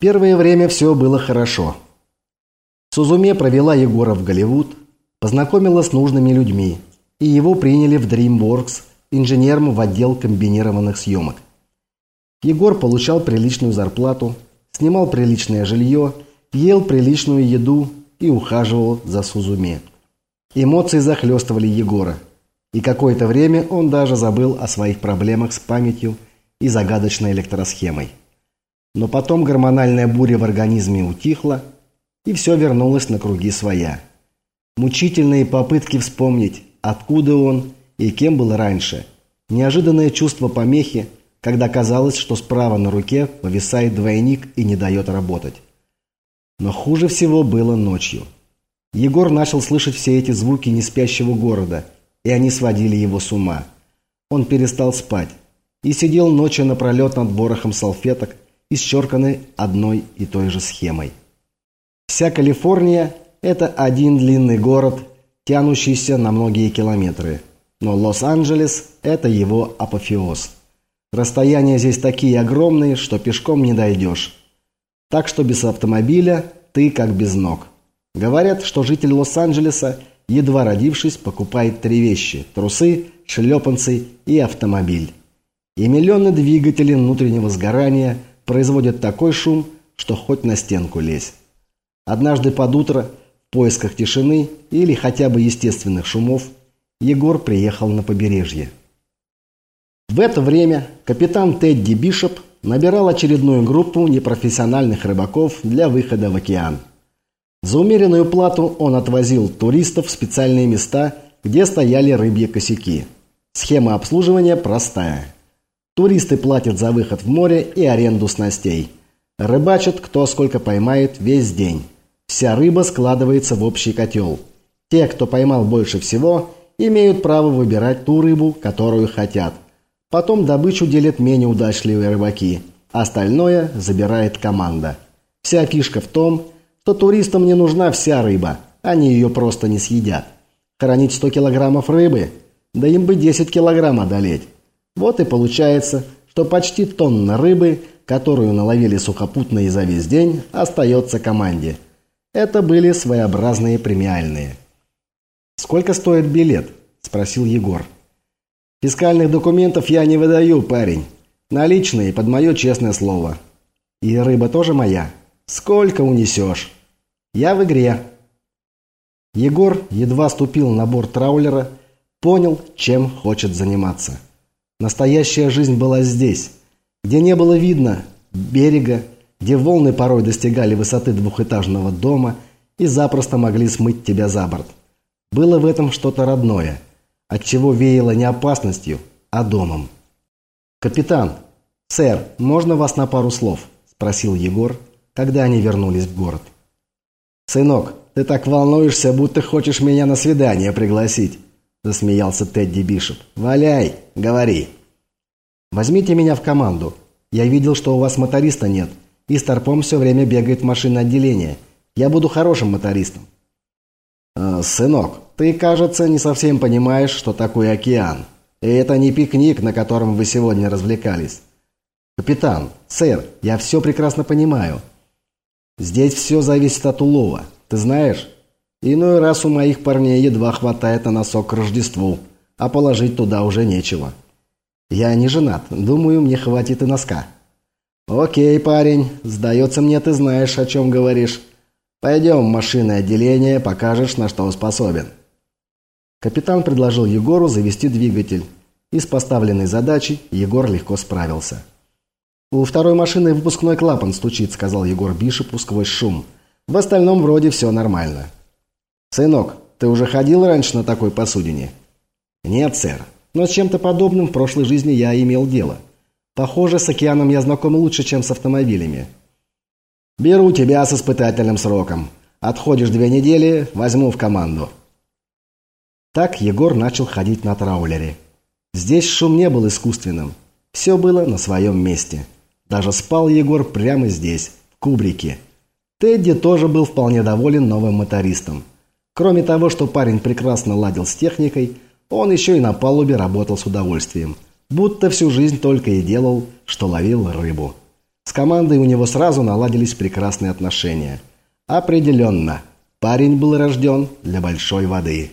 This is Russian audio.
Первое время все было хорошо. Сузуме провела Егора в Голливуд, познакомила с нужными людьми, и его приняли в DreamWorks инженером в отдел комбинированных съемок. Егор получал приличную зарплату, снимал приличное жилье, ел приличную еду и ухаживал за Сузуме. Эмоции захлестывали Егора, и какое-то время он даже забыл о своих проблемах с памятью и загадочной электросхемой. Но потом гормональная буря в организме утихла, и все вернулось на круги своя. Мучительные попытки вспомнить, откуда он и кем был раньше. Неожиданное чувство помехи, когда казалось, что справа на руке повисает двойник и не дает работать. Но хуже всего было ночью. Егор начал слышать все эти звуки неспящего города, и они сводили его с ума. Он перестал спать и сидел ночью напролет над ворохом салфеток, исчерканной одной и той же схемой. Вся Калифорния – это один длинный город, тянущийся на многие километры. Но Лос-Анджелес – это его апофеоз. Расстояния здесь такие огромные, что пешком не дойдешь. Так что без автомобиля ты как без ног. Говорят, что житель Лос-Анджелеса, едва родившись, покупает три вещи – трусы, шлепанцы и автомобиль. И миллионы двигателей внутреннего сгорания производят такой шум, что хоть на стенку лезь. Однажды под утро, в поисках тишины или хотя бы естественных шумов, Егор приехал на побережье. В это время капитан Тедди Бишоп набирал очередную группу непрофессиональных рыбаков для выхода в океан. За умеренную плату он отвозил туристов в специальные места, где стояли рыбьи косяки. Схема обслуживания простая – Туристы платят за выход в море и аренду снастей. Рыбачат кто сколько поймает весь день. Вся рыба складывается в общий котел. Те, кто поймал больше всего, имеют право выбирать ту рыбу, которую хотят. Потом добычу делят менее удачливые рыбаки. Остальное забирает команда. Вся фишка в том, что туристам не нужна вся рыба. Они ее просто не съедят. Хранить 100 килограммов рыбы? Да им бы 10 килограмм одолеть. Вот и получается, что почти тонна рыбы, которую наловили сухопутные за весь день, остается команде. Это были своеобразные премиальные. «Сколько стоит билет?» – спросил Егор. «Фискальных документов я не выдаю, парень. Наличные под мое честное слово. И рыба тоже моя. Сколько унесешь? Я в игре». Егор едва ступил на борт траулера, понял, чем хочет заниматься. Настоящая жизнь была здесь, где не было видно берега, где волны порой достигали высоты двухэтажного дома и запросто могли смыть тебя за борт. Было в этом что-то родное, от чего веяло не опасностью, а домом. «Капитан, сэр, можно вас на пару слов?» – спросил Егор, когда они вернулись в город. «Сынок, ты так волнуешься, будто хочешь меня на свидание пригласить засмеялся Тедди Бишоп. «Валяй, говори». «Возьмите меня в команду. Я видел, что у вас моториста нет, и Старпом все время бегает в машинное отделение. Я буду хорошим мотористом». «Э, «Сынок, ты, кажется, не совсем понимаешь, что такое океан. И это не пикник, на котором вы сегодня развлекались». «Капитан, сэр, я все прекрасно понимаю. Здесь все зависит от улова. Ты знаешь, Иной раз у моих парней едва хватает на носок к Рождеству, а положить туда уже нечего. Я не женат, думаю, мне хватит и носка. Окей, парень, сдается мне, ты знаешь, о чем говоришь. Пойдем в машинное отделение, покажешь, на что способен. Капитан предложил Егору завести двигатель. И с поставленной задачей Егор легко справился. «У второй машины выпускной клапан стучит», — сказал Егор Бишепу сквозь шум. «В остальном вроде все нормально». «Сынок, ты уже ходил раньше на такой посудине?» «Нет, сэр. Но с чем-то подобным в прошлой жизни я имел дело. Похоже, с океаном я знаком лучше, чем с автомобилями». «Беру тебя с испытательным сроком. Отходишь две недели, возьму в команду». Так Егор начал ходить на траулере. Здесь шум не был искусственным. Все было на своем месте. Даже спал Егор прямо здесь, в кубрике. Тедди тоже был вполне доволен новым мотористом. Кроме того, что парень прекрасно ладил с техникой, он еще и на палубе работал с удовольствием. Будто всю жизнь только и делал, что ловил рыбу. С командой у него сразу наладились прекрасные отношения. Определенно, парень был рожден для большой воды.